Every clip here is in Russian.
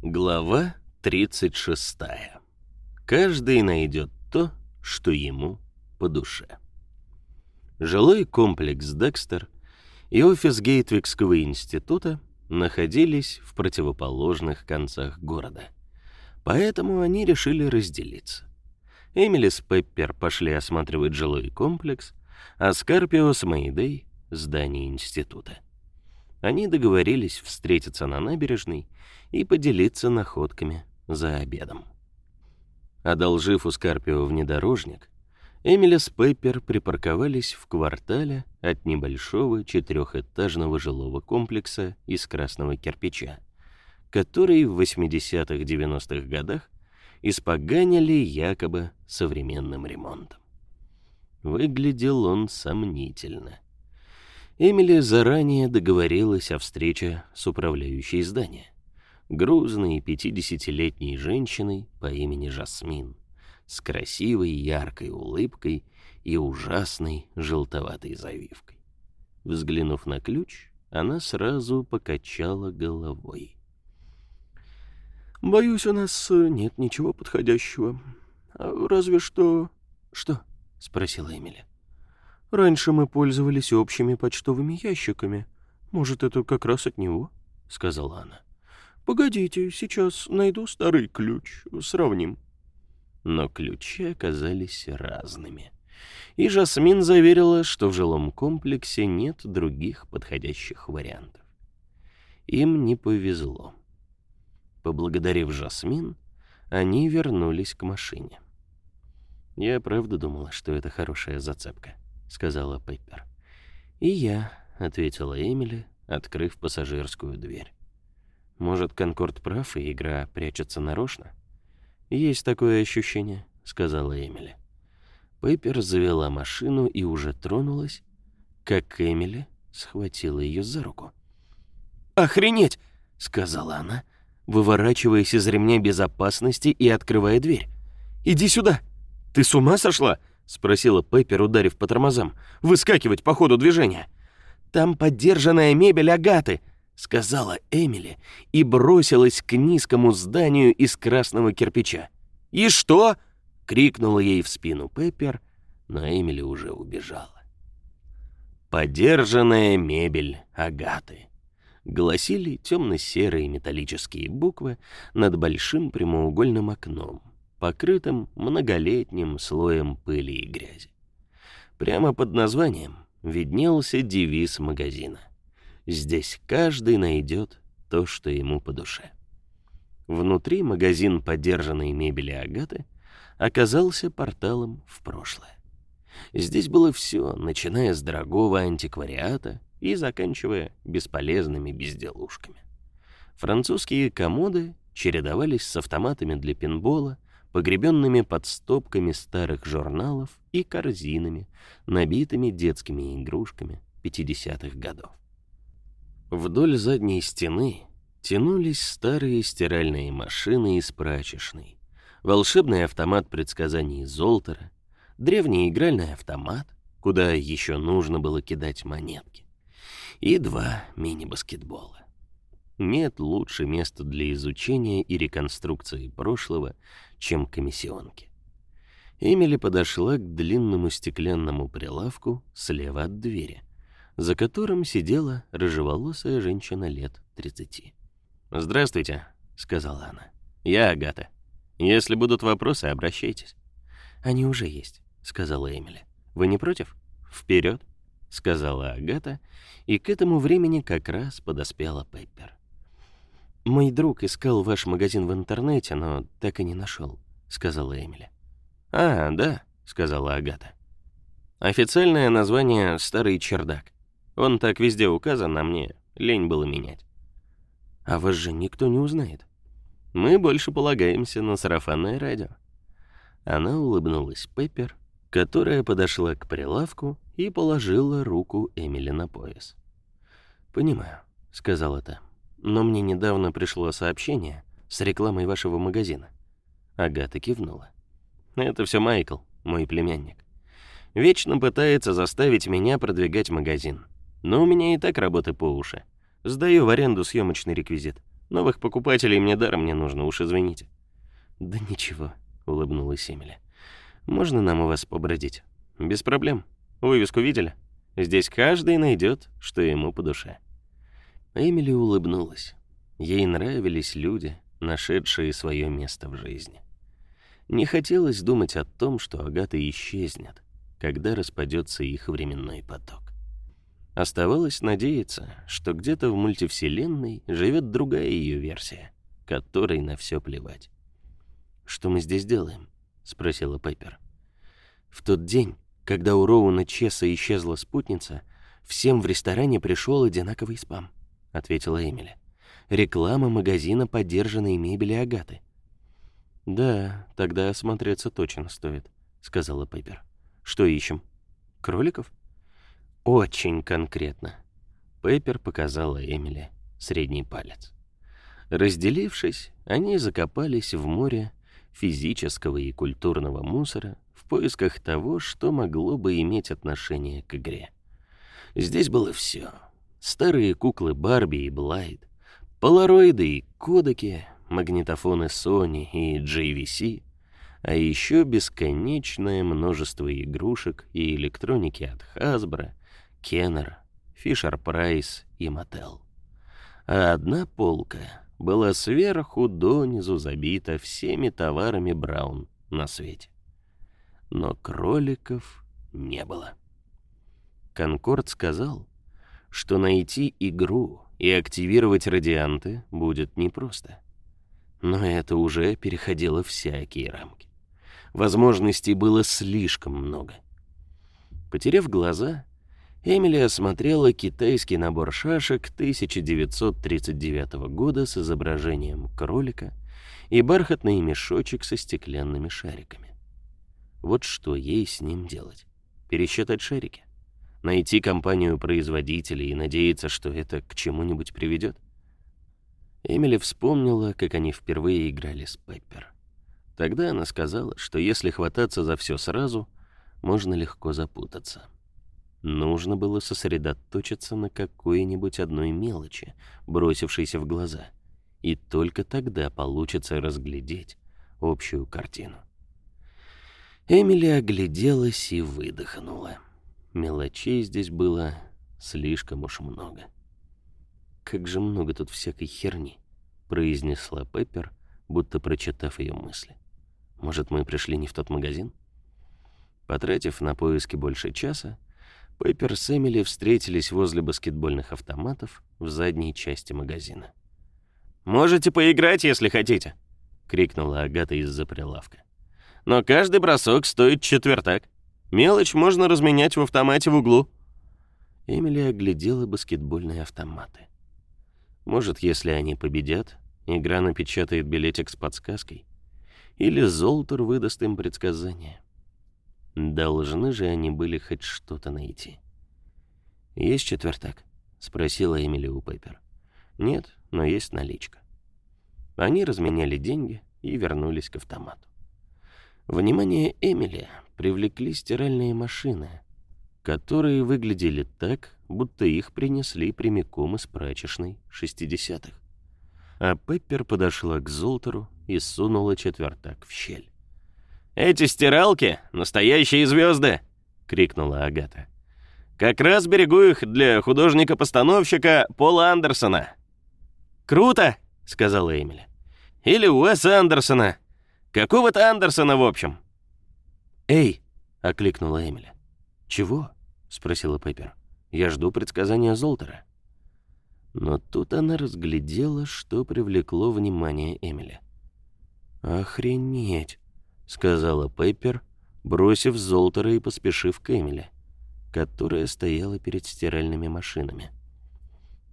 Глава 36. Каждый найдет то, что ему по душе. Жилой комплекс Декстер и офис Гейтвикского института находились в противоположных концах города. Поэтому они решили разделиться. Эмили с Пеппер пошли осматривать жилой комплекс, а Скарпио с Мэйдэй — здание института. Они договорились встретиться на набережной и поделиться находками за обедом. Одолжив у Скарпио внедорожник, Эмили с Пеппер припарковались в квартале от небольшого четырехэтажного жилого комплекса из красного кирпича, который в 80-х-90-х годах испоганили якобы современным ремонтом. Выглядел он сомнительно. Эмили заранее договорилась о встрече с управляющей здания, грузной пятидесятилетней женщиной по имени Жасмин, с красивой яркой улыбкой и ужасной желтоватой завивкой. Взглянув на ключ, она сразу покачала головой. Боюсь, у нас э, нет ничего подходящего. А разве что Что? спросила Эмили. Раньше мы пользовались общими почтовыми ящиками. Может, это как раз от него, сказала она. Погодите, сейчас найду старый ключ, сравним. Но ключи оказались разными. И Жасмин заверила, что в жилом комплексе нет других подходящих вариантов. Им не повезло. Поблагодарив Жасмин, они вернулись к машине. «Я правда думала, что это хорошая зацепка», — сказала Пеппер. «И я», — ответила Эмили, открыв пассажирскую дверь. «Может, Конкорд прав, и игра прячется нарочно?» «Есть такое ощущение», — сказала Эмили. Пеппер завела машину и уже тронулась, как Эмили схватила ее за руку. «Охренеть!» — сказала она, выворачиваясь из ремня безопасности и открывая дверь. «Иди сюда!» «Ты с ума сошла?» — спросила Пеппер, ударив по тормозам. «Выскакивать по ходу движения!» «Там поддержанная мебель Агаты!» — сказала Эмили и бросилась к низкому зданию из красного кирпича. «И что?» — крикнула ей в спину Пеппер, но Эмили уже убежала. «Подержанная мебель Агаты», — гласили темно-серые металлические буквы над большим прямоугольным окном, покрытым многолетним слоем пыли и грязи. Прямо под названием виднелся девиз магазина. Здесь каждый найдет то, что ему по душе. Внутри магазин подержанной мебели Агаты оказался порталом в прошлое. Здесь было все, начиная с дорогого антиквариата и заканчивая бесполезными безделушками. Французские комоды чередовались с автоматами для пинбола, погребенными под стопками старых журналов и корзинами, набитыми детскими игрушками 50-х годов. Вдоль задней стены тянулись старые стиральные машины из прачечной, волшебный автомат предсказаний Золтера, древний игральный автомат, куда еще нужно было кидать монетки, и два мини-баскетбола. Нет лучше места для изучения и реконструкции прошлого, чем комиссионки. Эмили подошла к длинному стеклянному прилавку слева от двери, за которым сидела рыжеволосая женщина лет тридцати. «Здравствуйте», — сказала она. «Я Агата. Если будут вопросы, обращайтесь». «Они уже есть», — сказала Эмили. «Вы не против?» «Вперед», — сказала Агата, и к этому времени как раз подоспела Пеппер. «Мой друг искал ваш магазин в интернете, но так и не нашел», — сказала Эмили. «А, да», — сказала Агата. «Официальное название — «Старый чердак». Он так везде указан, а мне лень было менять. А вас же никто не узнает. Мы больше полагаемся на сарафанное радио». Она улыбнулась Пеппер, которая подошла к прилавку и положила руку Эмили на пояс. «Понимаю», — сказала та но мне недавно пришло сообщение с рекламой вашего магазина. Агата кивнула. Это все Майкл, мой племянник. Вечно пытается заставить меня продвигать магазин. Но у меня и так работы по уши. Сдаю в аренду съемочный реквизит. Новых покупателей мне даром не нужно, уж извините». «Да ничего», — улыбнулась Эмили. «Можно нам у вас побродить?» «Без проблем. Вывеску видели? Здесь каждый найдет, что ему по душе». Эмили улыбнулась. Ей нравились люди, нашедшие свое место в жизни. Не хотелось думать о том, что Агата исчезнет, когда распадется их временной поток. Оставалось надеяться, что где-то в мультивселенной живет другая ее версия, которой на все плевать. «Что мы здесь делаем?» — спросила Пеппер. В тот день, когда у Роуна Чесса исчезла спутница, всем в ресторане пришел одинаковый спам, ответила Эмили. Реклама магазина подержанной мебели Агаты. Да, тогда осмотреться точно стоит, сказала Пеппер. Что ищем? Кроликов? Очень конкретно. Пеппер показала Эмили средний палец. Разделившись, они закопались в море физического и культурного мусора в поисках того, что могло бы иметь отношение к игре. Здесь было все: Старые куклы Барби и Блайд, полароиды и кодеки, магнитофоны Sony и JVC, а еще бесконечное множество игрушек и электроники от Hasbro, Kenner, Fisher-Price и Mattel. А одна полка была сверху донизу забита всеми товарами Браун на свете. Но кроликов не было. Конкорд сказал, что найти игру и активировать радианты будет непросто. Но это уже переходило всякие рамки. Возможностей было слишком много. Потеряв глаза, Эмили осмотрела китайский набор шашек 1939 года с изображением кролика и бархатный мешочек со стеклянными шариками. Вот что ей с ним делать? Пересчитать шарики? Найти компанию-производителей и надеяться, что это к чему-нибудь приведет? Эмили вспомнила, как они впервые играли с Пеппер. Тогда она сказала, что если хвататься за все сразу, можно легко запутаться. Нужно было сосредоточиться на какой-нибудь одной мелочи, бросившейся в глаза, и только тогда получится разглядеть общую картину. Эмили огляделась и выдохнула. Мелочей здесь было слишком уж много. «Как же много тут всякой херни», — произнесла Пеппер, будто прочитав ее мысли. «Может, мы пришли не в тот магазин?» Потратив на поиски больше часа, Пеппер с Эмили встретились возле баскетбольных автоматов в задней части магазина. «Можете поиграть, если хотите», — крикнула Агата из-за прилавка. «Но каждый бросок стоит четвертак. Мелочь можно разменять в автомате в углу». Эмили оглядела баскетбольные автоматы. Может, если они победят, игра напечатает билетик с подсказкой, или Золтер выдаст им предсказание. Должны же они были хоть что-то найти. «Есть четвертак?» — спросила Эмили у Пеппер. «Нет, но есть наличка». Они разменяли деньги и вернулись к автомату. Внимание Эмили привлекли стиральные машины, которые выглядели так, будто их принесли прямиком из прачечной 60-х. А Пеппер подошла к Золтеру и сунула четвертак в щель. «Эти стиралки — настоящие звезды!» — крикнула Агата. «Как раз берегу их для художника-постановщика Пола Андерсона». «Круто!» — сказала Эмили. «Или Уэса Андерсона. Какого-то Андерсона, в общем». «Эй!» — окликнула Эмили. «Чего?» — спросила Пеппер. «Я жду предсказания Золтера». Но тут она разглядела, что привлекло внимание Эмили. «Охренеть!» сказала Пеппер, бросив Золтера и поспешив к Эмили, которая стояла перед стиральными машинами.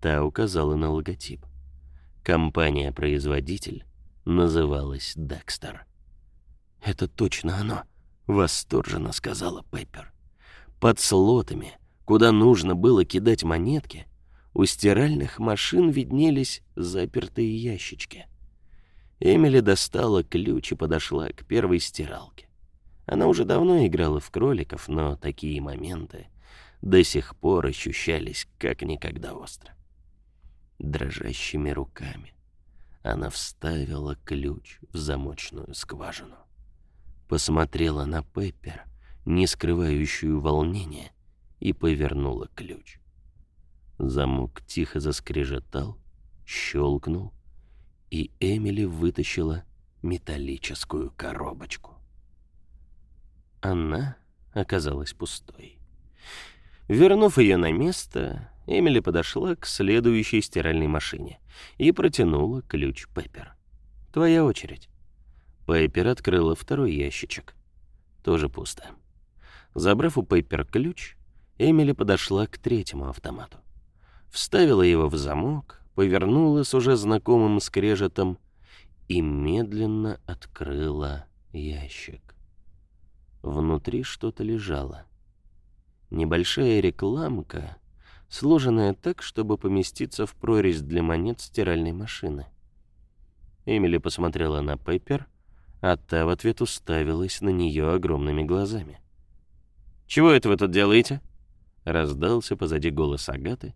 Та указала на логотип. Компания-производитель называлась Декстер. «Это точно оно», — восторженно сказала Пеппер. Под слотами, куда нужно было кидать монетки, у стиральных машин виднелись запертые ящички. Эмили достала ключ и подошла к первой стиралке. Она уже давно играла в кроликов, но такие моменты до сих пор ощущались как никогда остро. Дрожащими руками Она вставила ключ в замочную скважину. Посмотрела на Пеппер, не скрывающую волнения, и повернула ключ. Замок тихо заскрежетал, щелкнул, и Эмили вытащила металлическую коробочку. Она оказалась пустой. Вернув ее на место, Эмили подошла к следующей стиральной машине и протянула ключ Пеппер. «Твоя очередь». Пеппер открыла второй ящичек. Тоже пусто. Забрав у Пеппер ключ, Эмили подошла к третьему автомату. Вставила его в замок, повернула с уже знакомым скрежетом и медленно открыла ящик. Внутри что-то лежало. Небольшая рекламка, сложенная так, чтобы поместиться в прорезь для монет стиральной машины. Эмили посмотрела на Пеппер, а та в ответ уставилась на нее огромными глазами. «Чего это вы тут делаете?» Раздался позади голос Агаты,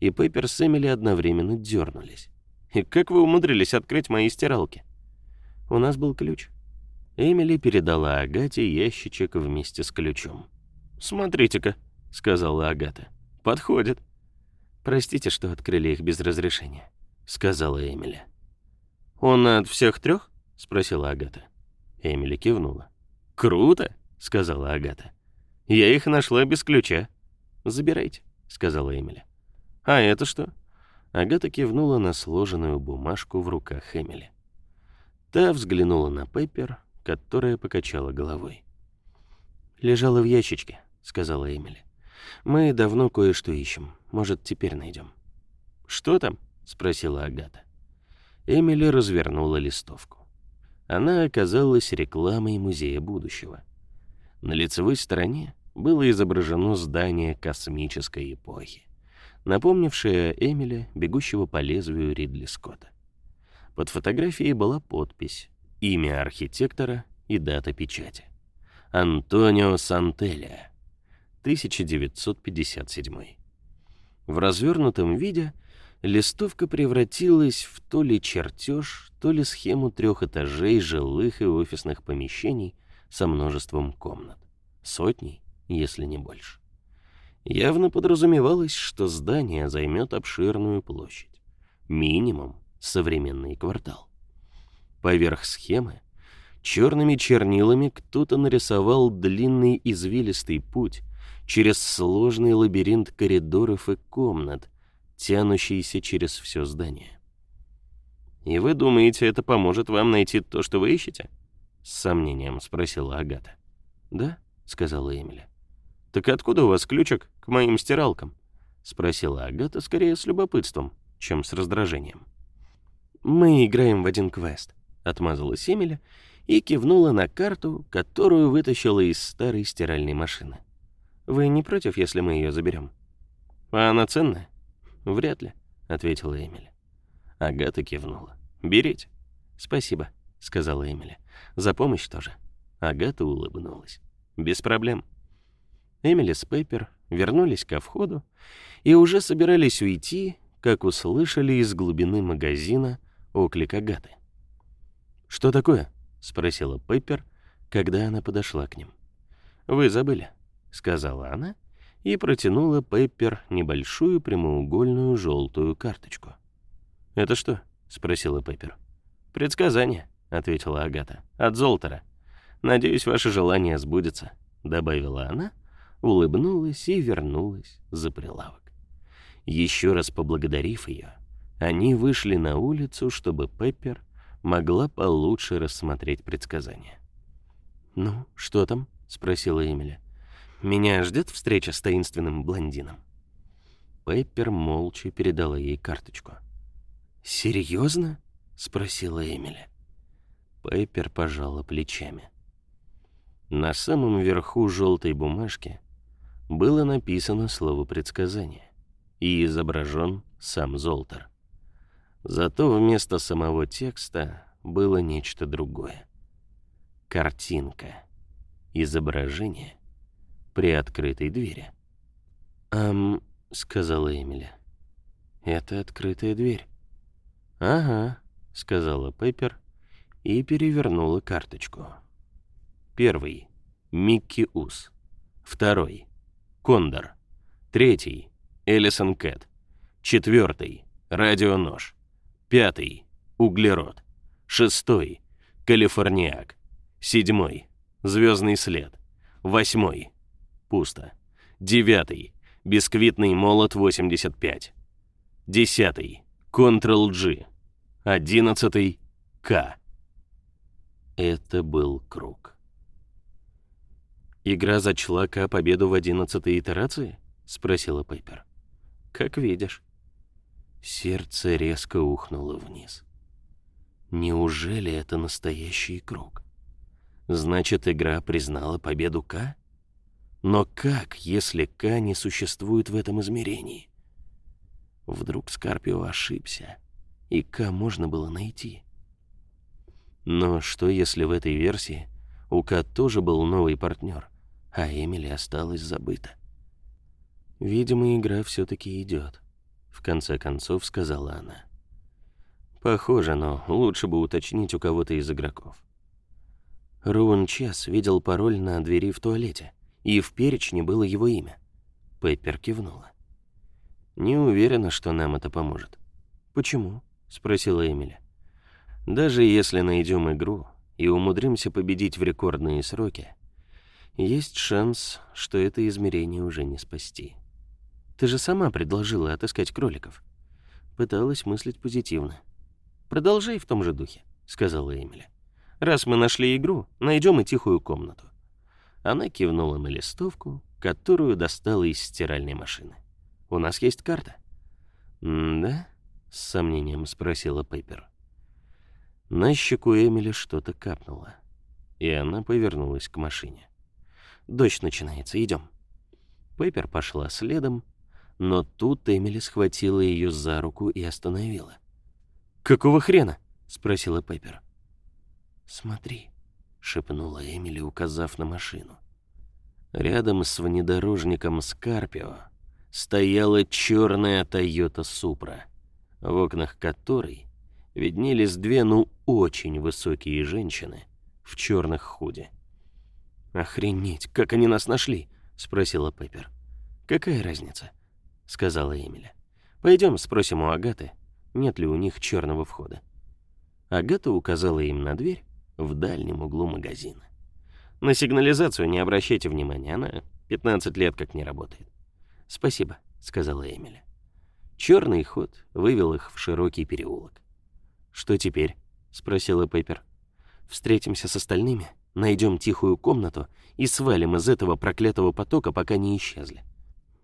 и Пеппер с Эмили одновременно дернулись. «И как вы умудрились открыть мои стиралки?» «У нас был ключ», Эмили передала Агате ящичек вместе с ключом. «Смотрите-ка», — сказала Агата. «Подходит». «Простите, что открыли их без разрешения», — сказала Эмили. «Он от всех трех?» — спросила Агата. Эмили кивнула. «Круто», — сказала Агата. «Я их нашла без ключа». «Забирайте», — сказала Эмили. «А это что?» Агата кивнула на сложенную бумажку в руках Эмили. Та взглянула на Пеппер, которая покачала головой. «Лежала в ящичке», — сказала Эмили. «Мы давно кое-что ищем. Может, теперь найдем». «Что там?» — спросила Агата. Эмили развернула листовку. Она оказалась рекламой Музея будущего. На лицевой стороне было изображено здание космической эпохи, напомнившее Эмили, бегущего по лезвию Ридли Скотта. Под фотографией была подпись имя архитектора и дата печати. Антонио Сантелия, 1957. В развернутом виде листовка превратилась в то ли чертеж, то ли схему трех этажей жилых и офисных помещений со множеством комнат. Сотней, если не больше. Явно подразумевалось, что здание займет обширную площадь. Минимум современный квартал. Поверх схемы черными чернилами кто-то нарисовал длинный извилистый путь через сложный лабиринт коридоров и комнат, тянущийся через все здание. «И вы думаете, это поможет вам найти то, что вы ищете?» С сомнением спросила Агата. «Да», — сказала Эмили. «Так откуда у вас ключик к моим стиралкам?» — спросила Агата скорее с любопытством, чем с раздражением. «Мы играем в один квест отмазалась Эмиля и кивнула на карту, которую вытащила из старой стиральной машины. Вы не против, если мы ее заберем? А она ценная? Вряд ли, ответила Эмили. Агата кивнула. Берите. Спасибо, сказала Эмили. За помощь тоже. Агата улыбнулась. Без проблем. Эмили с Пеппер вернулись ко входу и уже собирались уйти, как услышали из глубины магазина оклик Агаты. «Что такое?» — спросила Пеппер, когда она подошла к ним. «Вы забыли», — сказала она и протянула Пеппер небольшую прямоугольную желтую карточку. «Это что?» — спросила Пеппер. «Предсказание», — ответила Агата, — «от Золтера. Надеюсь, ваше желание сбудется», — добавила она, улыбнулась и вернулась за прилавок. Еще раз поблагодарив ее, они вышли на улицу, чтобы Пеппер могла получше рассмотреть предсказания. «Ну, что там?» — спросила Эмили. «Меня ждет встреча с таинственным блондином?» Пеппер молча передала ей карточку. «Серьезно?» — спросила Эмили. Пеппер пожала плечами. На самом верху желтой бумажки было написано слово предсказание и изображен сам Золтер. Зато вместо самого текста было нечто другое. Картинка. Изображение при открытой двери. «Ам», — сказала Эмили. «Это открытая дверь». «Ага», — сказала Пеппер и перевернула карточку. Первый — Микки Ус. Второй — Кондор. Третий — Элисон Кэт. Четвертый — Радионож. Пятый — Углерод. Шестой — Калифорниак. Седьмой — Звездный след. Восьмой — Пусто. Девятый — Бисквитный молот 85. Десятый — Ctrl-G. Одиннадцатый — К. Это был круг. «Игра зачла К победу в одиннадцатой итерации?» — спросила Пейпер. «Как видишь». Сердце резко ухнуло вниз. Неужели это настоящий круг? Значит, игра признала победу К? Но как, если К не существует в этом измерении? Вдруг Скарпио ошибся, и К можно было найти. Но что, если в этой версии у К тоже был новый партнер, а Эмили осталась забыта? Видимо, игра все-таки идет, в конце концов сказала она. Похоже, но лучше бы уточнить у кого-то из игроков. Руан Час видел пароль на двери в туалете, и в перечне было его имя. Пеппер кивнула. «Не уверена, что нам это поможет». «Почему?» — спросила Эмили. «Даже если найдем игру и умудримся победить в рекордные сроки, есть шанс, что это измерение уже не спасти. Ты же сама предложила отыскать кроликов. Пыталась мыслить позитивно. Продолжай в том же духе, сказала Эмили. Раз мы нашли игру, найдем и тихую комнату. Она кивнула на листовку, которую достала из стиральной машины. У нас есть карта. «Да?» — с сомнением спросила Пейпер. На щеку Эмили что-то капнуло, и она повернулась к машине. «Дождь начинается, идем». Пейпер пошла следом, но тут Эмили схватила ее за руку и остановила. «Какого хрена?» — спросила Пеппер. «Смотри», — шепнула Эмили, указав на машину. Рядом с внедорожником Скарпио стояла черная Тойота Супра, в окнах которой виднелись две, ну, очень высокие женщины в черных худи. «Охренеть, как они нас нашли?» — спросила Пеппер. «Какая разница?» — сказала Эмили. «Пойдем спросим у Агаты, нет ли у них черного входа». Агата указала им на дверь, в дальнем углу магазина. На сигнализацию не обращайте внимания, она 15 лет как не работает. Спасибо, сказала Эмили. Черный ход вывел их в широкий переулок. Что теперь? спросила Пеппер. Встретимся с остальными, найдем тихую комнату и свалим из этого проклятого потока, пока не исчезли.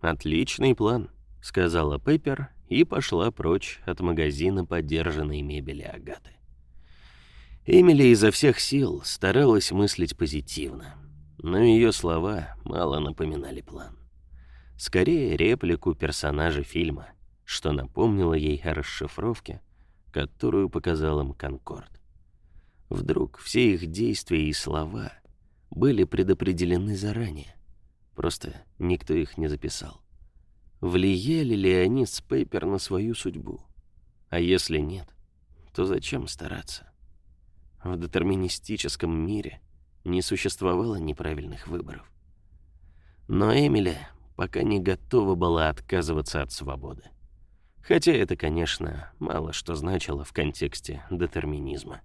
Отличный план, сказала Пеппер и пошла прочь от магазина подержанной мебели Агаты. Эмили изо всех сил старалась мыслить позитивно, но ее слова мало напоминали план. Скорее реплику персонажа фильма, что напомнило ей о расшифровке, которую показал им Конкорд. Вдруг все их действия и слова были предопределены заранее, просто никто их не записал. Влияли ли они с Пейпер на свою судьбу? А если нет, то зачем стараться? В детерминистическом мире не существовало неправильных выборов. Но Эмили пока не готова была отказываться от свободы. Хотя это, конечно, мало что значило в контексте детерминизма.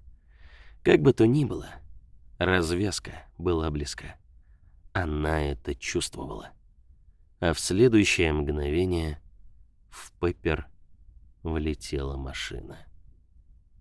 Как бы то ни было, развязка была близка. Она это чувствовала. А в следующее мгновение в Пеппер влетела машина.